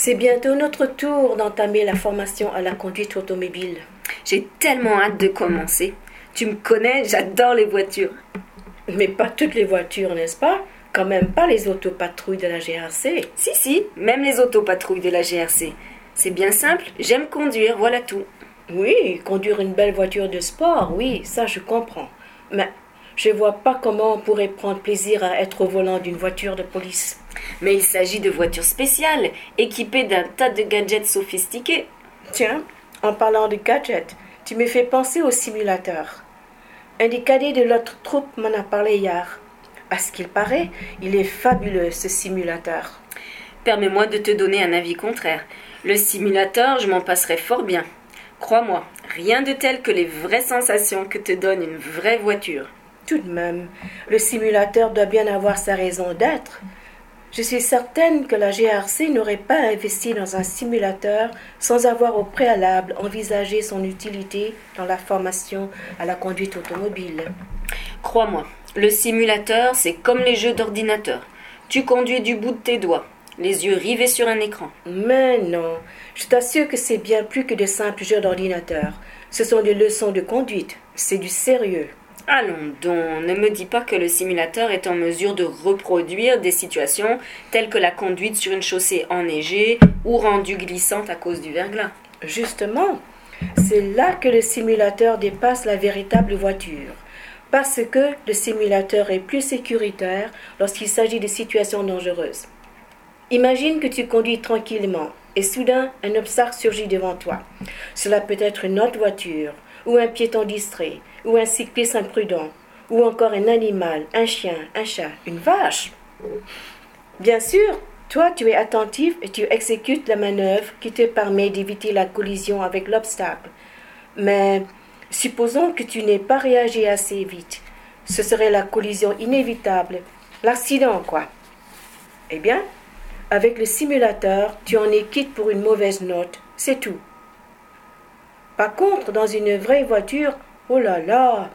C'est bientôt notre tour d'entamer la formation à la conduite automobile. J'ai tellement hâte de commencer. Tu me connais, j'adore les voitures. Mais pas toutes les voitures, n'est-ce pas? Quand même pas les autopatrouilles de la GRC. Si, si, même les autopatrouilles de la GRC. C'est bien simple, j'aime conduire, voilà tout. Oui, conduire une belle voiture de sport, oui, ça je comprends. Mais je vois pas comment on pourrait prendre plaisir à être au volant d'une voiture de police. Mais il s'agit de voitures spéciales, équipées d'un tas de gadgets sophistiqués. Tiens, en parlant de gadgets, tu me fais penser au simulateur. Un des cadets de l'autre troupe m'en a parlé hier. À ce qu'il paraît, il est fabuleux ce simulateur. Permets-moi de te donner un avis contraire. Le simulateur, je m'en passerai fort bien. Crois-moi, rien de tel que les vraies sensations que te donne une vraie voiture. Tout de même, le simulateur doit bien avoir sa raison d'être. Je suis certaine que la GRC n'aurait pas investi dans un simulateur sans avoir au préalable envisagé son utilité dans la formation à la conduite automobile. Crois-moi, le simulateur, c'est comme les jeux d'ordinateur. Tu conduis du bout de tes doigts, les yeux rivés sur un écran. Mais non, je t'assure que c'est bien plus que de simples jeux d'ordinateur. Ce sont des leçons de conduite, c'est du sérieux. Allons donc, ne me dis pas que le simulateur est en mesure de reproduire des situations telles que la conduite sur une chaussée enneigée ou rendue glissante à cause du verglas. Justement, c'est là que le simulateur dépasse la véritable voiture. Parce que le simulateur est plus sécuritaire lorsqu'il s'agit de situations dangereuses. Imagine que tu conduis tranquillement et soudain un obstacle surgit devant toi. Cela peut être une autre voiture, ou un piéton distrait, ou un cycliste imprudent, ou encore un animal, un chien, un chat, une vache. Bien sûr, toi tu es attentif et tu exécutes la manœuvre qui te permet d'éviter la collision avec l'obstacle. Mais supposons que tu n'aies pas réagi assez vite. Ce serait la collision inévitable, l'accident quoi. Eh bien, avec le simulateur, tu en es quitte pour une mauvaise note, c'est tout. Par contre, dans une vraie voiture, oh là là,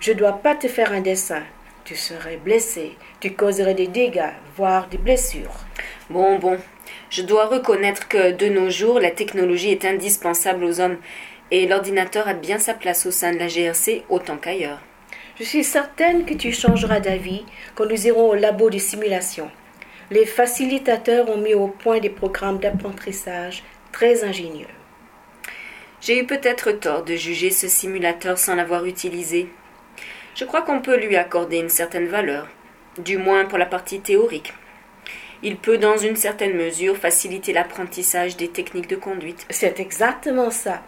je dois pas te faire un dessin. Tu serais blessé, tu causerais des dégâts, voire des blessures. Bon, bon, je dois reconnaître que de nos jours, la technologie est indispensable aux hommes et l'ordinateur a bien sa place au sein de la GRC autant qu'ailleurs. Je suis certaine que tu changeras d'avis quand nous irons au labo de simulation. Les facilitateurs ont mis au point des programmes d'apprentissage très ingénieux. J'ai eu peut-être tort de juger ce simulateur sans l'avoir utilisé. Je crois qu'on peut lui accorder une certaine valeur, du moins pour la partie théorique. Il peut dans une certaine mesure faciliter l'apprentissage des techniques de conduite. C'est exactement ça.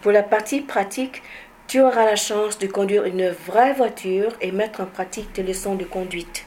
Pour la partie pratique, tu auras la chance de conduire une vraie voiture et mettre en pratique tes leçons de conduite.